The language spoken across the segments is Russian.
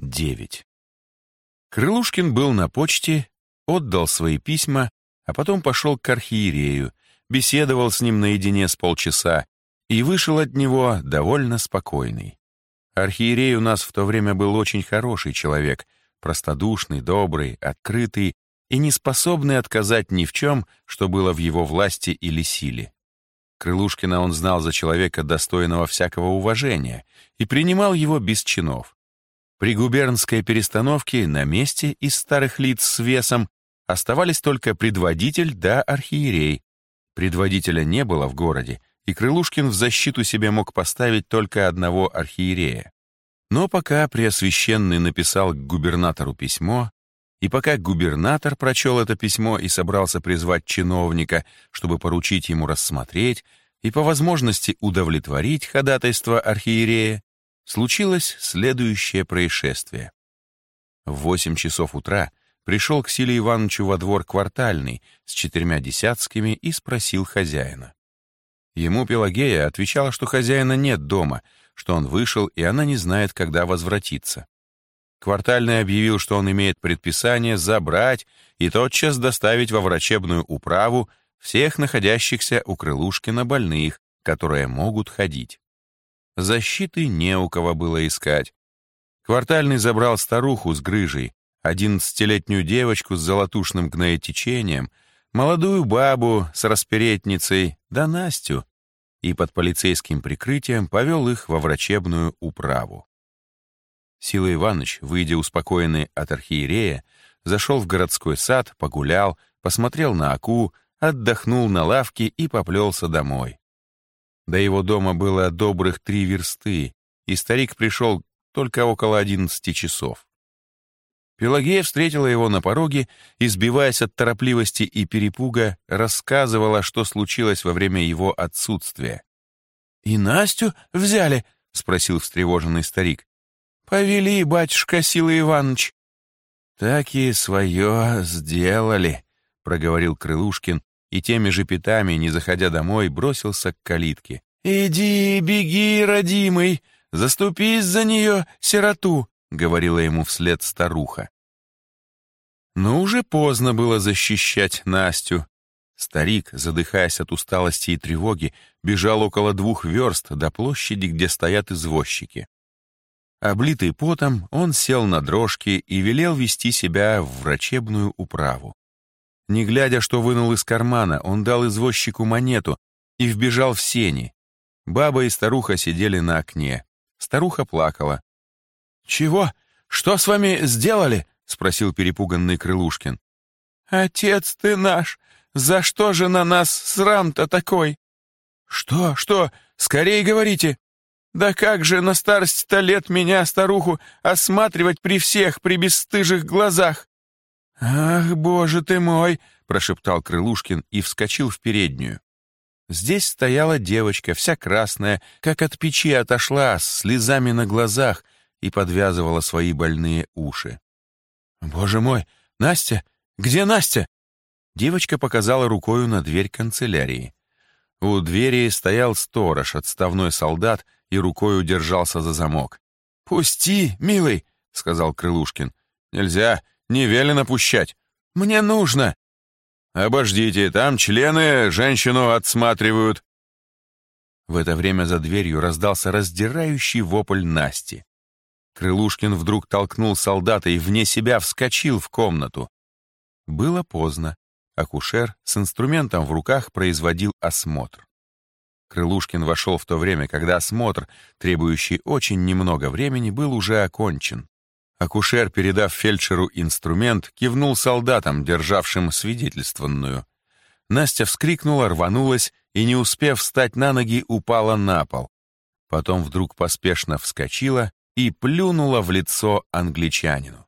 9. Крылушкин был на почте, отдал свои письма, а потом пошел к архиерею, беседовал с ним наедине с полчаса и вышел от него довольно спокойный. Архиерей у нас в то время был очень хороший человек, простодушный, добрый, открытый и не способный отказать ни в чем, что было в его власти или силе. Крылушкина он знал за человека, достойного всякого уважения, и принимал его без чинов. При губернской перестановке на месте из старых лиц с весом оставались только предводитель да архиерей. Предводителя не было в городе, и Крылушкин в защиту себе мог поставить только одного архиерея. Но пока Преосвященный написал к губернатору письмо, и пока губернатор прочел это письмо и собрался призвать чиновника, чтобы поручить ему рассмотреть и по возможности удовлетворить ходатайство архиерея, случилось следующее происшествие. В восемь часов утра пришел к Силе Ивановичу во двор квартальный с четырьмя десятскими и спросил хозяина. Ему Пелагея отвечала, что хозяина нет дома, что он вышел, и она не знает, когда возвратиться. Квартальный объявил, что он имеет предписание забрать и тотчас доставить во врачебную управу всех находящихся у Крылушкина больных, которые могут ходить. Защиты не у кого было искать. Квартальный забрал старуху с грыжей, одиннадцатилетнюю девочку с золотушным гноетечением, молодую бабу с расперетницей, да Настю, и под полицейским прикрытием повел их во врачебную управу. Сила Иванович, выйдя успокоенный от архиерея, зашел в городской сад, погулял, посмотрел на Аку, отдохнул на лавке и поплелся домой. До его дома было добрых три версты, и старик пришел только около одиннадцати часов. Пелагея встретила его на пороге и, сбиваясь от торопливости и перепуга, рассказывала, что случилось во время его отсутствия. «И Настю взяли?» — спросил встревоженный старик. «Повели, батюшка Сила Иванович». «Так и свое сделали», — проговорил Крылушкин, и теми же пятами, не заходя домой, бросился к калитке. «Иди, беги, родимый, заступись за нее, сироту», — говорила ему вслед старуха. Но уже поздно было защищать Настю. Старик, задыхаясь от усталости и тревоги, бежал около двух верст до площади, где стоят извозчики. Облитый потом, он сел на дрожки и велел вести себя в врачебную управу. Не глядя, что вынул из кармана, он дал извозчику монету и вбежал в сени. Баба и старуха сидели на окне. Старуха плакала. «Чего? Что с вами сделали?» — спросил перепуганный Крылушкин. «Отец ты наш! За что же на нас срам-то такой?» «Что, что? Скорее говорите!» Да как же на старости-то лет меня, старуху, осматривать при всех, при бесстыжих глазах? Ах, боже ты мой, прошептал Крылушкин и вскочил в переднюю. Здесь стояла девочка, вся красная, как от печи отошла, с слезами на глазах и подвязывала свои больные уши. «Боже мой! Настя! Где Настя?» Девочка показала рукою на дверь канцелярии. У двери стоял сторож, отставной солдат, и рукой удержался за замок. «Пусти, милый!» — сказал Крылушкин. «Нельзя, не велено пущать. Мне нужно!» «Обождите, там члены женщину отсматривают!» В это время за дверью раздался раздирающий вопль Насти. Крылушкин вдруг толкнул солдата и вне себя вскочил в комнату. Было поздно. Акушер с инструментом в руках производил осмотр. Крылушкин вошел в то время, когда осмотр, требующий очень немного времени, был уже окончен. Акушер, передав фельдшеру инструмент, кивнул солдатам, державшим свидетельственную. Настя вскрикнула, рванулась и, не успев встать на ноги, упала на пол. Потом вдруг поспешно вскочила и плюнула в лицо англичанину.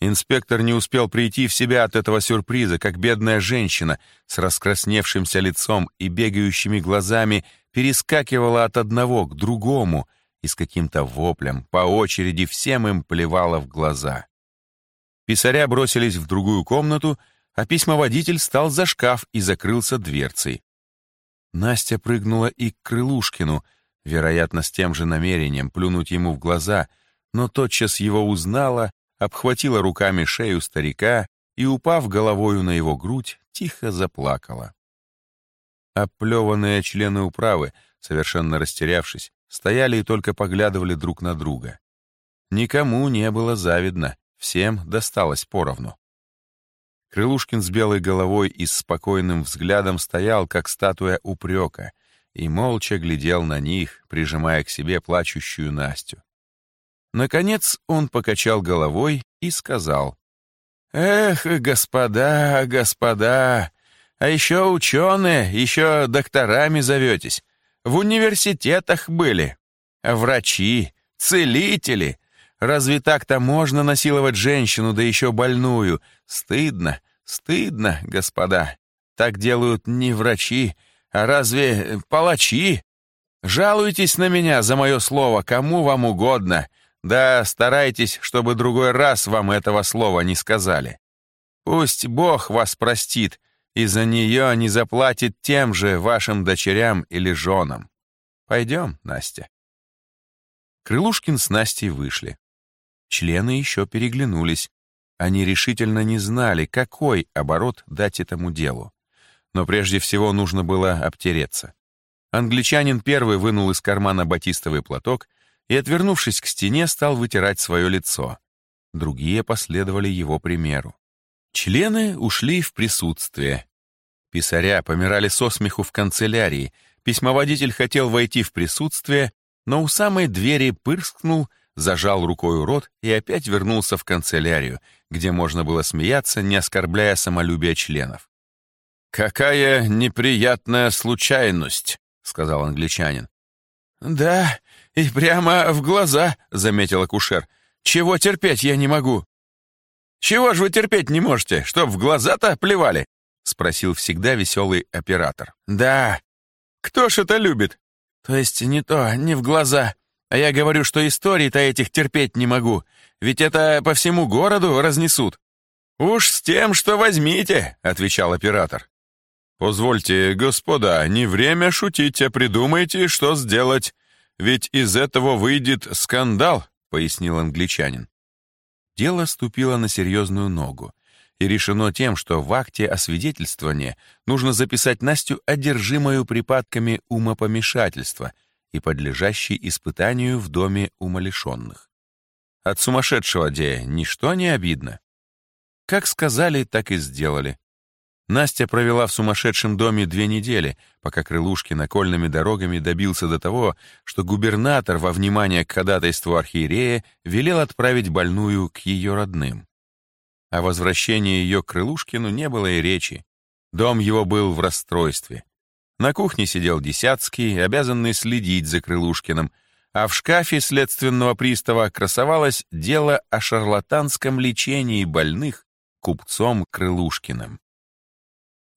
Инспектор не успел прийти в себя от этого сюрприза, как бедная женщина с раскрасневшимся лицом и бегающими глазами перескакивала от одного к другому и с каким-то воплем по очереди всем им плевала в глаза. Писаря бросились в другую комнату, а письмоводитель стал за шкаф и закрылся дверцей. Настя прыгнула и к Крылушкину, вероятно, с тем же намерением плюнуть ему в глаза — но тотчас его узнала, обхватила руками шею старика и, упав головою на его грудь, тихо заплакала. Оплеванные члены управы, совершенно растерявшись, стояли и только поглядывали друг на друга. Никому не было завидно, всем досталось поровну. Крылушкин с белой головой и с спокойным взглядом стоял, как статуя упрека, и молча глядел на них, прижимая к себе плачущую Настю. Наконец он покачал головой и сказал, «Эх, господа, господа, а еще ученые, еще докторами зоветесь, в университетах были, врачи, целители, Разве так-то можно насиловать женщину, да еще больную? Стыдно, стыдно, господа. Так делают не врачи, а разве палачи? Жалуйтесь на меня за мое слово, кому вам угодно. Да старайтесь, чтобы другой раз вам этого слова не сказали. Пусть Бог вас простит, и за нее не заплатит тем же вашим дочерям или женам. Пойдем, Настя. Крылушкин с Настей вышли. Члены еще переглянулись. Они решительно не знали, какой оборот дать этому делу. Но прежде всего нужно было обтереться. Англичанин первый вынул из кармана батистовый платок и, отвернувшись к стене, стал вытирать свое лицо. Другие последовали его примеру. Члены ушли в присутствие. Писаря помирали со смеху в канцелярии, письмоводитель хотел войти в присутствие, но у самой двери пырскнул — зажал рукой рот и опять вернулся в канцелярию, где можно было смеяться, не оскорбляя самолюбие членов. «Какая неприятная случайность», — сказал англичанин. «Да, и прямо в глаза», — заметил акушер. «Чего терпеть я не могу». «Чего же вы терпеть не можете? Чтоб в глаза-то плевали?» — спросил всегда веселый оператор. «Да. Кто ж это любит?» «То есть не то, не в глаза. А я говорю, что историй-то этих терпеть не могу, ведь это по всему городу разнесут. «Уж с тем, что возьмите», — отвечал оператор. «Позвольте, господа, не время шутить, а придумайте, что сделать, ведь из этого выйдет скандал», — пояснил англичанин. Дело ступило на серьезную ногу, и решено тем, что в акте освидетельствования нужно записать Настю одержимою припадками умопомешательства — и подлежащий испытанию в доме умалишенных. От сумасшедшего дея ничто не обидно. Как сказали, так и сделали. Настя провела в сумасшедшем доме две недели, пока Крылушкин окольными дорогами добился до того, что губернатор во внимание к ходатайству архиерея велел отправить больную к ее родным. О возвращении ее к Крылушкину не было и речи. Дом его был в расстройстве. На кухне сидел Десятский, обязанный следить за Крылушкиным, а в шкафе следственного пристава красовалось дело о шарлатанском лечении больных купцом Крылушкиным.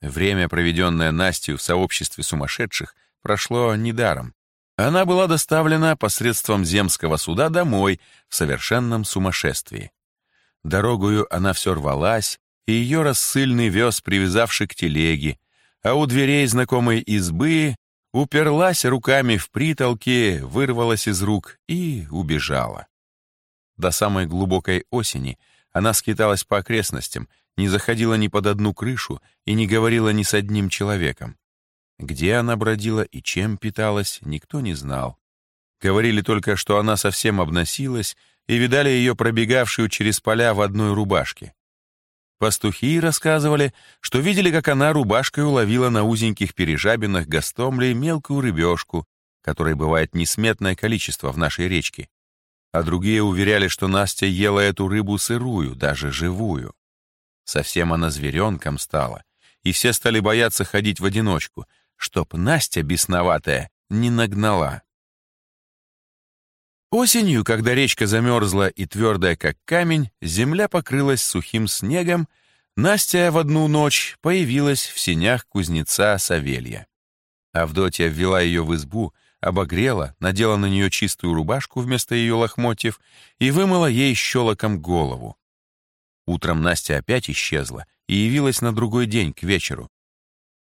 Время, проведенное Настей в сообществе сумасшедших, прошло недаром. Она была доставлена посредством земского суда домой в совершенном сумасшествии. Дорогою она все рвалась, и ее рассыльный вез, привязавший к телеге, а у дверей знакомой избы уперлась руками в притолки, вырвалась из рук и убежала. До самой глубокой осени она скиталась по окрестностям, не заходила ни под одну крышу и не говорила ни с одним человеком. Где она бродила и чем питалась, никто не знал. Говорили только, что она совсем обносилась, и видали ее пробегавшую через поля в одной рубашке. Пастухи рассказывали, что видели, как она рубашкой уловила на узеньких пережабинах Гастомлей мелкую рыбешку, которой бывает несметное количество в нашей речке. А другие уверяли, что Настя ела эту рыбу сырую, даже живую. Совсем она зверенком стала, и все стали бояться ходить в одиночку, чтоб Настя бесноватая не нагнала. Осенью, когда речка замерзла и твердая, как камень, земля покрылась сухим снегом, Настя в одну ночь появилась в сенях кузнеца Савелья. Авдотья ввела ее в избу, обогрела, надела на нее чистую рубашку вместо ее лохмотьев и вымыла ей щелоком голову. Утром Настя опять исчезла и явилась на другой день, к вечеру.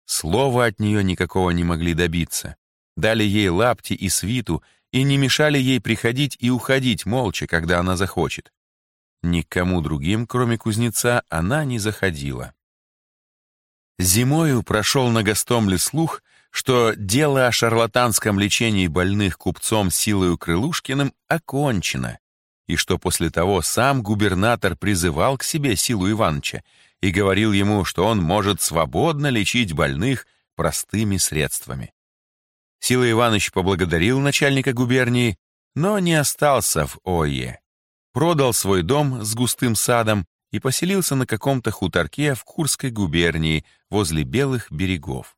Слова от нее никакого не могли добиться. Дали ей лапти и свиту и не мешали ей приходить и уходить молча, когда она захочет. Никому другим, кроме кузнеца, она не заходила. Зимою прошел на Гастомле слух, что дело о шарлатанском лечении больных купцом Силою Крылушкиным окончено, и что после того сам губернатор призывал к себе Силу Ивановича и говорил ему, что он может свободно лечить больных простыми средствами. Сила Иванович поблагодарил начальника губернии, но не остался в ОЕ. Продал свой дом с густым садом и поселился на каком-то хуторке в Курской губернии возле Белых берегов.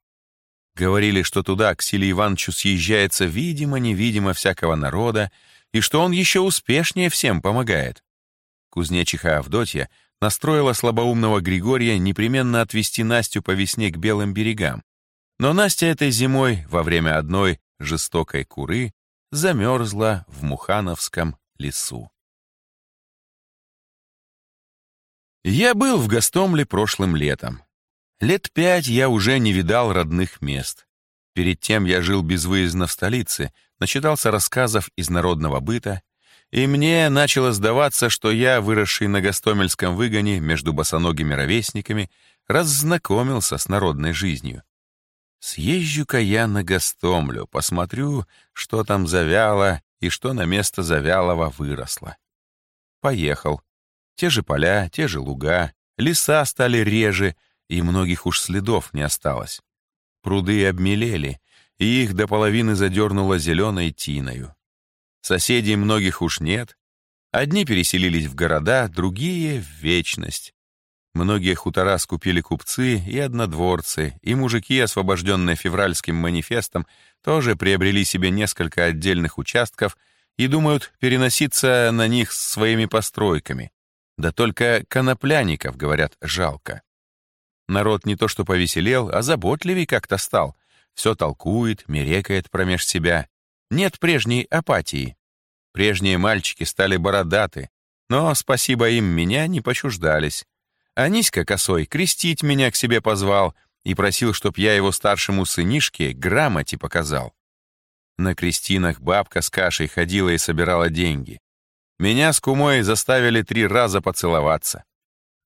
Говорили, что туда к Силе Ивановичу съезжается видимо-невидимо всякого народа, и что он еще успешнее всем помогает. Кузнечиха Авдотья настроила слабоумного Григория непременно отвезти Настю по весне к Белым берегам. Но Настя этой зимой, во время одной жестокой куры, замерзла в Мухановском лесу. Я был в Гастомле прошлым летом. Лет пять я уже не видал родных мест. Перед тем я жил безвыездно в столице, начитался рассказов из народного быта, и мне начало сдаваться, что я, выросший на гастомельском выгоне между босоногими ровесниками, раззнакомился с народной жизнью. Съезжу-ка я на Гастомлю, посмотрю, что там завяло и что на место завялого выросло. Поехал. Те же поля, те же луга, леса стали реже, и многих уж следов не осталось. Пруды обмелели, и их до половины задернуло зеленой тиною. Соседей многих уж нет. Одни переселились в города, другие — в вечность. Многие хутора скупили купцы и однодворцы, и мужики, освобожденные февральским манифестом, тоже приобрели себе несколько отдельных участков и думают переноситься на них своими постройками. Да только конопляников, говорят, жалко. Народ не то что повеселел, а заботливей как-то стал. Все толкует, мерекает промеж себя. Нет прежней апатии. Прежние мальчики стали бородаты, но, спасибо им, меня не почуждались. Аниська косой крестить меня к себе позвал и просил, чтоб я его старшему сынишке грамоте показал. На крестинах бабка с кашей ходила и собирала деньги. Меня с кумой заставили три раза поцеловаться.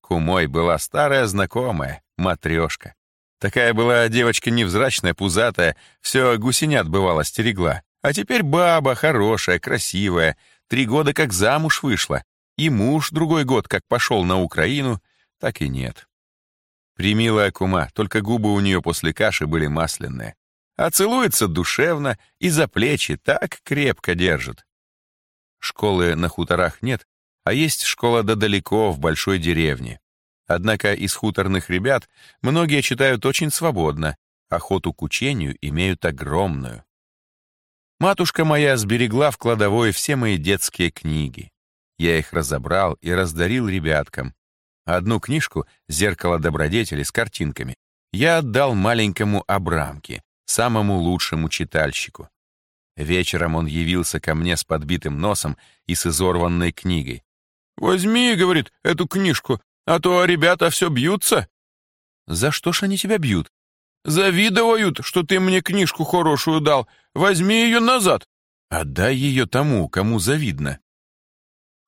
Кумой была старая знакомая, матрешка. Такая была девочка невзрачная, пузатая, все гусенят бывало стерегла. А теперь баба хорошая, красивая, три года как замуж вышла. И муж другой год как пошел на Украину, так и нет. Примилая кума, только губы у нее после каши были масляные. А целуется душевно и за плечи так крепко держит. Школы на хуторах нет, а есть школа да далеко, в большой деревне. Однако из хуторных ребят многие читают очень свободно, охоту к учению имеют огромную. Матушка моя сберегла в кладовой все мои детские книги. Я их разобрал и раздарил ребяткам. Одну книжку «Зеркало добродетели» с картинками я отдал маленькому Абрамке, самому лучшему читальщику. Вечером он явился ко мне с подбитым носом и с изорванной книгой. «Возьми, — говорит, — эту книжку, а то ребята все бьются». «За что ж они тебя бьют?» «Завидуют, что ты мне книжку хорошую дал. Возьми ее назад». «Отдай ее тому, кому завидно».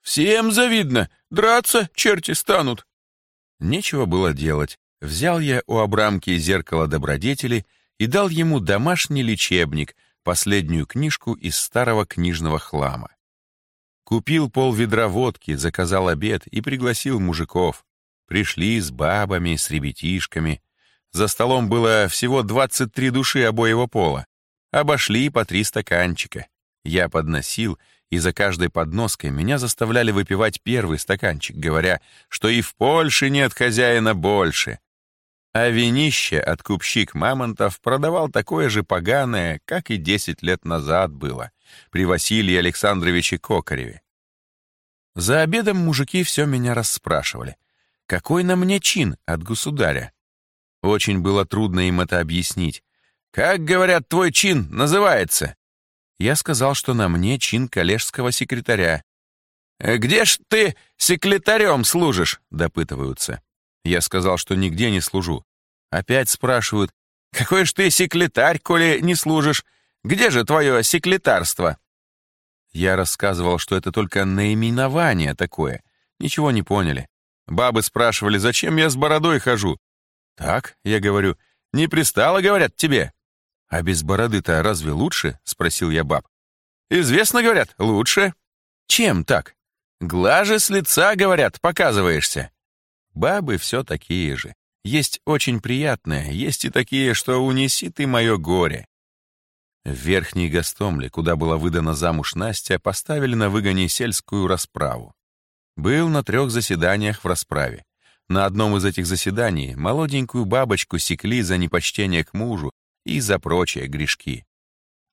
«Всем завидно. Драться черти станут». Нечего было делать. Взял я у Абрамки зеркало добродетели и дал ему домашний лечебник, последнюю книжку из старого книжного хлама. Купил пол ведра водки, заказал обед и пригласил мужиков. Пришли с бабами, с ребятишками. За столом было всего 23 души обоего пола. Обошли по три стаканчика. Я подносил, и за каждой подноской меня заставляли выпивать первый стаканчик, говоря, что и в Польше нет хозяина больше. А винище откупщик Мамонтов продавал такое же поганое, как и 10 лет назад было, при Василии Александровиче Кокареве. За обедом мужики все меня расспрашивали. Какой на мне чин от государя? Очень было трудно им это объяснить. «Как, говорят, твой чин называется?» Я сказал, что на мне чин коллежского секретаря. «Э, «Где ж ты секретарем служишь?» — допытываются. Я сказал, что нигде не служу. Опять спрашивают, «Какой ж ты секретарь, коли не служишь? Где же твое секретарство?» Я рассказывал, что это только наименование такое. Ничего не поняли. Бабы спрашивали, зачем я с бородой хожу. Так, я говорю, не пристало, говорят, тебе. А без бороды-то разве лучше? Спросил я баб. Известно, говорят, лучше. Чем так? Глаже с лица, говорят, показываешься. Бабы все такие же. Есть очень приятные, есть и такие, что унеси ты мое горе. В Верхней Гастомле, куда была выдана замуж Настя, поставили на выгоне сельскую расправу. Был на трех заседаниях в расправе. На одном из этих заседаний молоденькую бабочку секли за непочтение к мужу и за прочие грешки.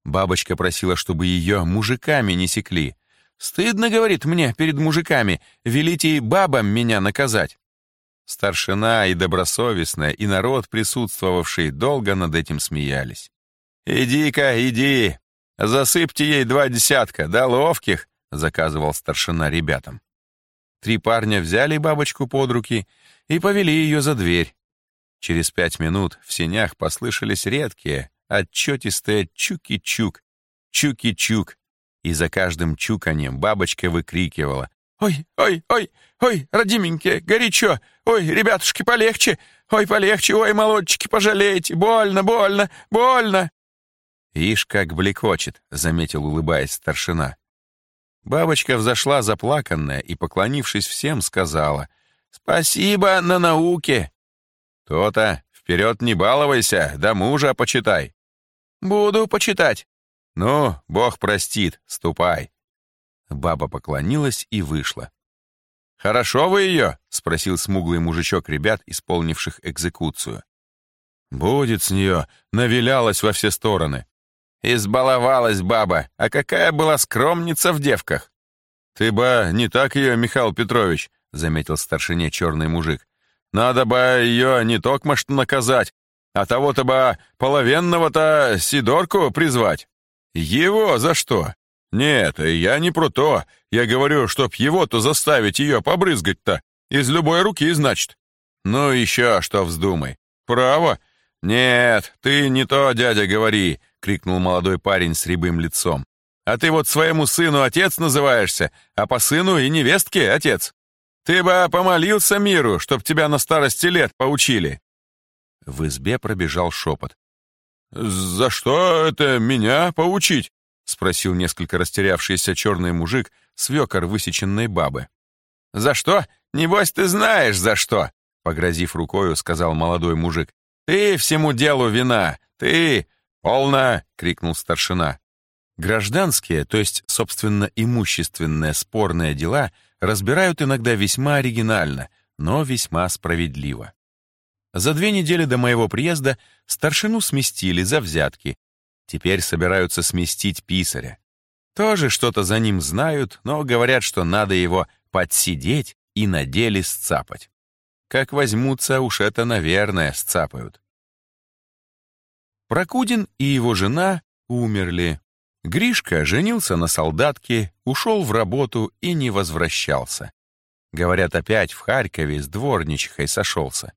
Бабочка просила, чтобы ее мужиками не секли. «Стыдно, — говорит мне, — перед мужиками, велите и бабам меня наказать». Старшина и добросовестная, и народ, присутствовавший, долго над этим смеялись. «Иди-ка, иди! Засыпьте ей два десятка, да ловких!» — заказывал старшина ребятам. Три парня взяли бабочку под руки и повели ее за дверь. Через пять минут в сенях послышались редкие, отчетистые чуки-чук, чуки-чук, и за каждым чуканьем бабочка выкрикивала «Ой, ой, ой, ой, родименькие, горячо! Ой, ребятушки, полегче! Ой, полегче! Ой, молодчики, пожалейте! Больно, больно, больно!» «Ишь, как блекочет», — заметил, улыбаясь старшина. Бабочка взошла заплаканная и, поклонившись всем, сказала «Спасибо на науке!» «То-то, вперед не балуйся, да мужа почитай!» «Буду почитать!» «Ну, Бог простит, ступай!» Баба поклонилась и вышла. «Хорошо вы ее?» — спросил смуглый мужичок ребят, исполнивших экзекуцию. «Будет с нее, навилялась во все стороны». «Избаловалась баба, а какая была скромница в девках!» «Ты ба не так ее, Михаил Петрович», — заметил старшине черный мужик. «Надо бы ее не токмо что наказать, а того-то бы половенного-то Сидорку призвать». «Его за что?» «Нет, я не про то. Я говорю, чтоб его-то заставить ее побрызгать-то. Из любой руки, значит». «Ну еще что вздумай. Право?» «Нет, ты не то, дядя, говори», — крикнул молодой парень с рябым лицом. «А ты вот своему сыну отец называешься, а по сыну и невестке отец. Ты бы помолился миру, чтоб тебя на старости лет поучили». В избе пробежал шепот. «За что это меня поучить?» — спросил несколько растерявшийся черный мужик, свекор высеченной бабы. «За что? Небось, ты знаешь, за что!» — погрозив рукою, сказал молодой мужик. «Ты всему делу вина! Ты...» «Полно!» — крикнул старшина. Гражданские, то есть, собственно, имущественные спорные дела разбирают иногда весьма оригинально, но весьма справедливо. За две недели до моего приезда старшину сместили за взятки, Теперь собираются сместить писаря. Тоже что-то за ним знают, но говорят, что надо его подсидеть и на деле сцапать. Как возьмутся, уж это, наверное, сцапают. Прокудин и его жена умерли. Гришка женился на солдатке, ушел в работу и не возвращался. Говорят, опять в Харькове с дворничихой сошелся.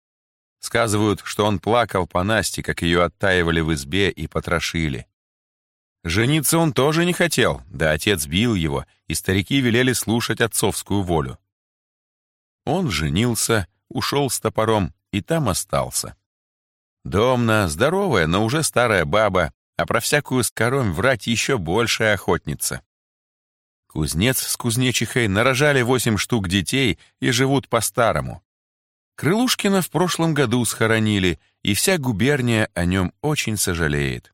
Сказывают, что он плакал по Насте, как ее оттаивали в избе и потрошили. Жениться он тоже не хотел, да отец бил его, и старики велели слушать отцовскую волю. Он женился, ушел с топором и там остался. Домна, здоровая, но уже старая баба, а про всякую скоромь врать еще большая охотница. Кузнец с кузнечихой нарожали восемь штук детей и живут по-старому. Крылушкина в прошлом году схоронили, и вся губерния о нем очень сожалеет.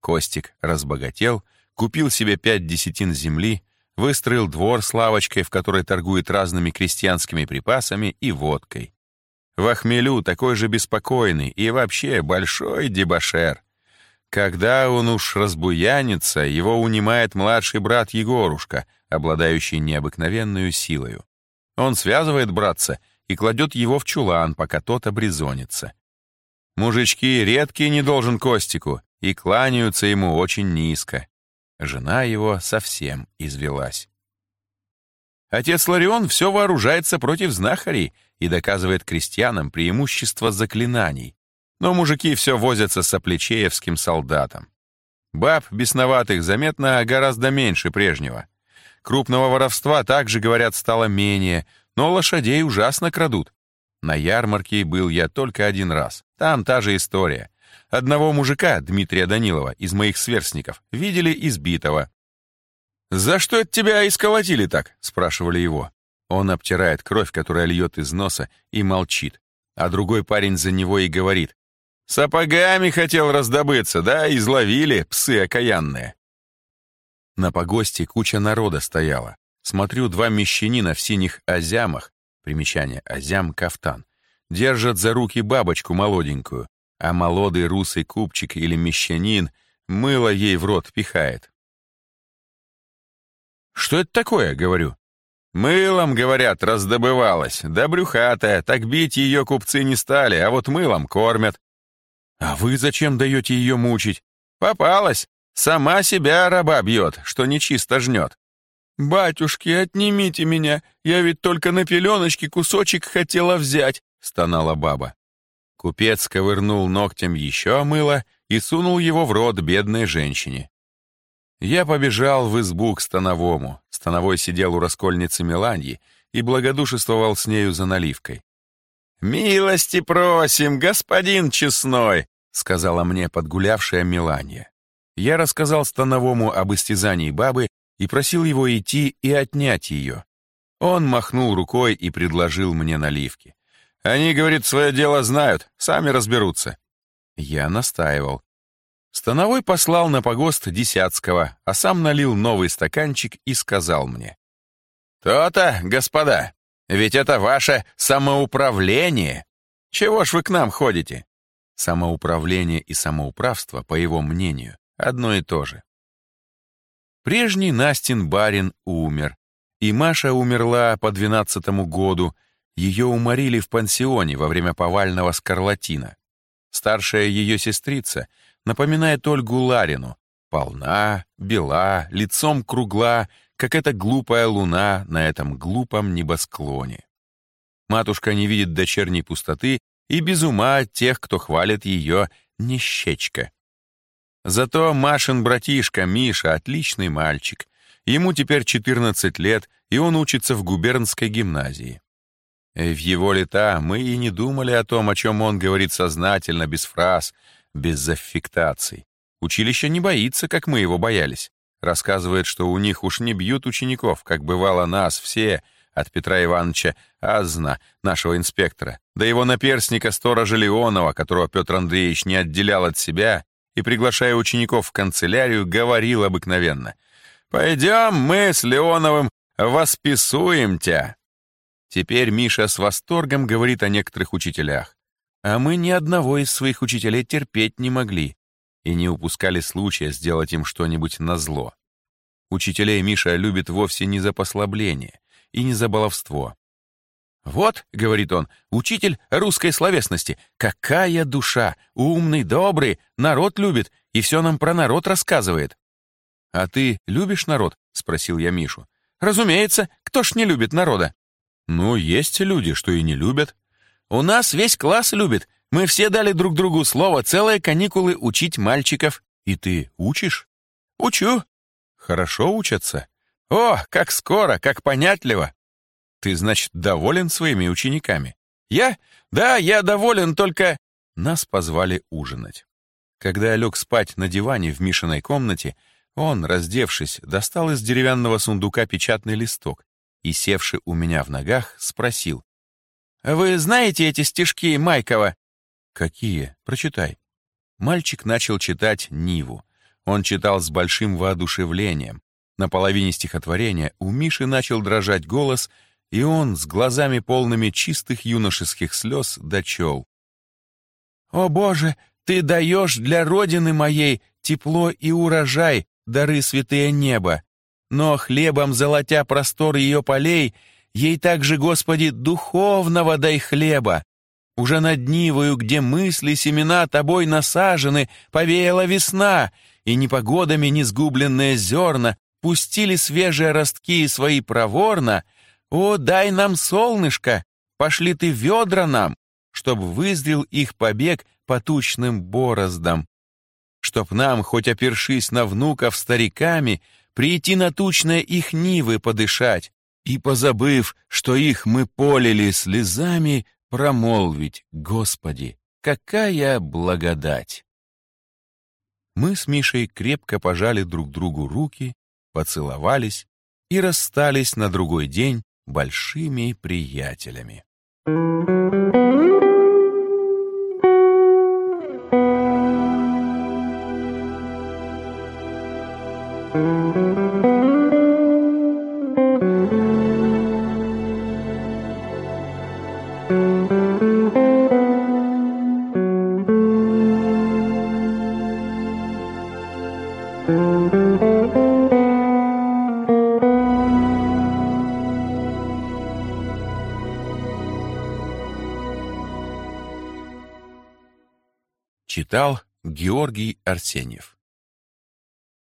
Костик разбогател, купил себе пять десятин земли, выстроил двор с лавочкой, в которой торгует разными крестьянскими припасами и водкой. В Ахмелю такой же беспокойный и вообще большой дебошер. Когда он уж разбуянится, его унимает младший брат Егорушка, обладающий необыкновенную силою. Он связывает братца и кладет его в чулан, пока тот обрезонится. Мужички редкий не должен Костику и кланяются ему очень низко. Жена его совсем извелась. Отец Ларион все вооружается против знахарей и доказывает крестьянам преимущество заклинаний. Но мужики все возятся с оплечеевским солдатом. Баб бесноватых заметно гораздо меньше прежнего. Крупного воровства также, говорят, стало менее, но лошадей ужасно крадут. На ярмарке был я только один раз. Там та же история. Одного мужика, Дмитрия Данилова, из моих сверстников, видели избитого. «За что это тебя исколотили так?» — спрашивали его. Он обтирает кровь, которая льет из носа, и молчит. А другой парень за него и говорит. «Сапогами хотел раздобыться, да, изловили, псы окаянные». На погосте куча народа стояла. Смотрю, два мещанина в синих азямах, примечание азям — кафтан, держат за руки бабочку молоденькую, а молодый русый купчик или мещанин мыло ей в рот пихает. «Что это такое?» — говорю. «Мылом, говорят, раздобывалась, да брюхатая, так бить ее купцы не стали, а вот мылом кормят». «А вы зачем даете ее мучить?» «Попалась, сама себя раба бьет, что нечисто жнет». «Батюшки, отнимите меня, я ведь только на пеленочке кусочек хотела взять», — стонала баба. Купец ковырнул ногтем еще мыло и сунул его в рот бедной женщине. Я побежал в избу к Становому. Становой сидел у раскольницы Меланьи и благодушествовал с нею за наливкой. «Милости просим, господин честной!» — сказала мне подгулявшая Меланья. Я рассказал Становому об истязании бабы и просил его идти и отнять ее. Он махнул рукой и предложил мне наливки. «Они, — говорит, — свое дело знают, сами разберутся». Я настаивал. Становой послал на погост Десятского, а сам налил новый стаканчик и сказал мне. «То-то, господа, ведь это ваше самоуправление. Чего ж вы к нам ходите?» Самоуправление и самоуправство, по его мнению, одно и то же. Прежний Настин барин умер, и Маша умерла по двенадцатому году, ее уморили в пансионе во время повального скарлатина. Старшая ее сестрица — напоминает Ольгу Ларину. Полна, бела, лицом кругла, как эта глупая луна на этом глупом небосклоне. Матушка не видит дочерней пустоты и без ума от тех, кто хвалит ее нещечка. Зато Машин братишка Миша отличный мальчик. Ему теперь 14 лет, и он учится в губернской гимназии. В его лета мы и не думали о том, о чем он говорит сознательно, без фраз, без аффектаций. Училище не боится, как мы его боялись. Рассказывает, что у них уж не бьют учеников, как бывало нас все, от Петра Ивановича Азна, нашего инспектора, до его наперсника сторожа Леонова, которого Петр Андреевич не отделял от себя и, приглашая учеников в канцелярию, говорил обыкновенно «Пойдем мы с Леоновым восписуем тебя». Теперь Миша с восторгом говорит о некоторых учителях. А мы ни одного из своих учителей терпеть не могли и не упускали случая сделать им что-нибудь назло. Учителей Миша любит вовсе не за послабление и не за баловство. «Вот», — говорит он, — «учитель русской словесности. Какая душа! Умный, добрый, народ любит и все нам про народ рассказывает». «А ты любишь народ?» — спросил я Мишу. «Разумеется, кто ж не любит народа?» «Ну, есть люди, что и не любят», у нас весь класс любит. Мы все дали друг другу слово целые каникулы учить мальчиков. И ты учишь? Учу. Хорошо учатся. О, как скоро, как понятливо. Ты, значит, доволен своими учениками? Я? Да, я доволен, только... Нас позвали ужинать. Когда я лег спать на диване в Мишиной комнате, он, раздевшись, достал из деревянного сундука печатный листок и, севший у меня в ногах, спросил, «Вы знаете эти стишки Майкова?» «Какие? Прочитай». Мальчик начал читать «Ниву». Он читал с большим воодушевлением. На половине стихотворения у Миши начал дрожать голос, и он с глазами полными чистых юношеских слез дочел. «О, Боже, ты даешь для Родины моей тепло и урожай, дары святые неба, но хлебом золотя простор ее полей — Ей также, Господи, духовного дай хлеба. Уже над Нивою, где мысли семена тобой насажены, повеяла весна, и непогодами несгубленные зерна пустили свежие ростки свои проворно. О, дай нам солнышко, пошли ты ведра нам, чтоб вызрел их побег по тучным бороздам. Чтоб нам, хоть опершись на внуков стариками, прийти на тучное их нивы подышать и, позабыв, что их мы полили слезами, промолвить, Господи, какая благодать! Мы с Мишей крепко пожали друг другу руки, поцеловались и расстались на другой день большими приятелями. Читал Георгий Арсеньев